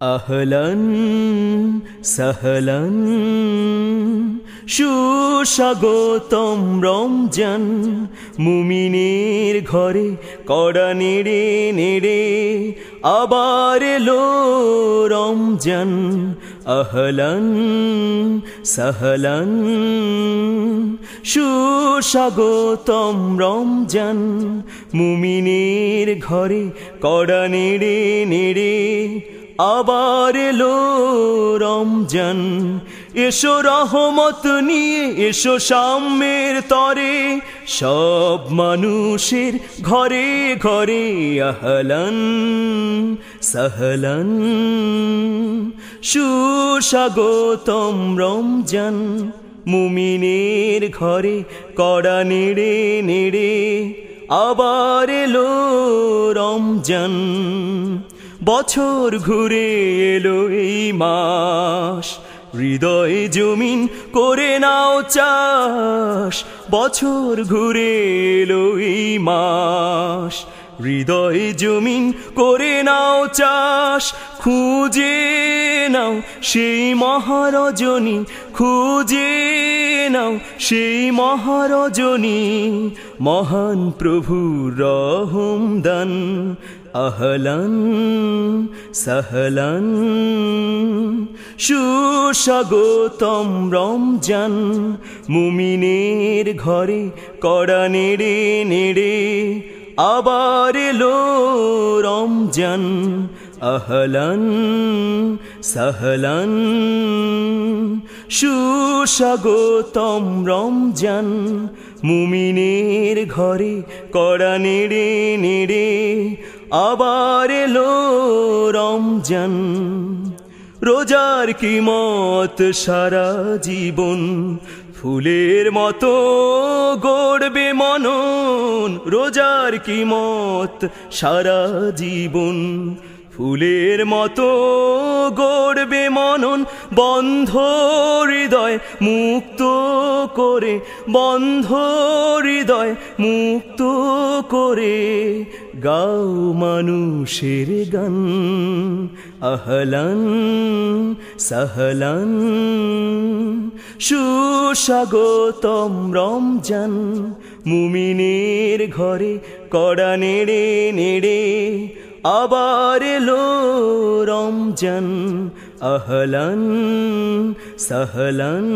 আহলন সহলন, সুস্বাগতম রমজান, মুমিনের ঘরে কড়া নেড়ে নেড়ে আবার এলো রমজান। আহলন সহলন, সুস্বাগতম রমজান, মুমিনের ঘরে কড়া নেড়ে নেড়ে আবার এলো রমজান। এসো রহমত নিয়ে, এসো সাম্যের তরে। সব মানুষের ঘরে ঘরে আহলান সহলান। সুস্বাগতম রমজান, মুমিনের ঘরে কড়া নেড়ে নেড়ে। আবার এলো রমজান। বছর ঘুরে এলো এই মাস। হৃদয়ে জমিন করে নাও চাষ। বছর ঘুরে এলো এই মাস। হৃদয় জমিন করে নাও চাষ। খুঁজে নাও সেই মহারজনী। খুঁজে নাও সেই মহারজনী। মহান প্রভু রহম দান। আহলান, সহলান। সুস্বাগতম রমজান, মুমিনের ঘরে, কড়া নেড়ে নেড়ে আবার এলো রমজান। আহলান, সহলান। সুস্বাগতম রমজান, মুমিনের ঘরে, কড়া নেড়ে নেড়ে আবার এলো রমজান। রোজার কি মত সারা জীবন ফুলের মতো গড়বে মনন। রোজার কি মত সারা জীবন ফুলের মতো গড়বে মনন বন্ধ হৃদয় মুক্ত করে, বন্ধ হৃদয় মুক্ত করে। গাও মানুষের গান, আহলান সহলান। সুস্বাগতম রমজান, মুমিনের ঘরে কড়া নেড়ে নেড়ে আবার এলো রমজান, আহলান সহলন।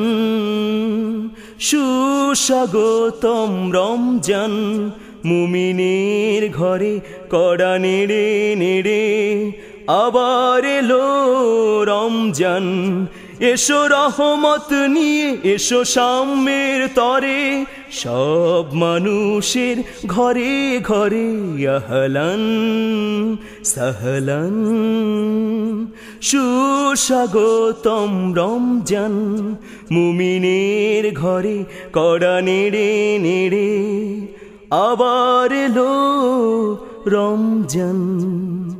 সুস্বাগতম রমজান, মুমিনের ঘরে কড়া নেড়ে নেড়ে। আবার এলো রমজান এসো রহমত নিয়ে, এসো সাম্যের তরে। সব মানুষের ঘরে ঘরে আহলান সহলান। সুস্বাগতম রমজান মুমিনের ঘরে, কড়া নেড়ে নেড়ে আবার এলো রমজান।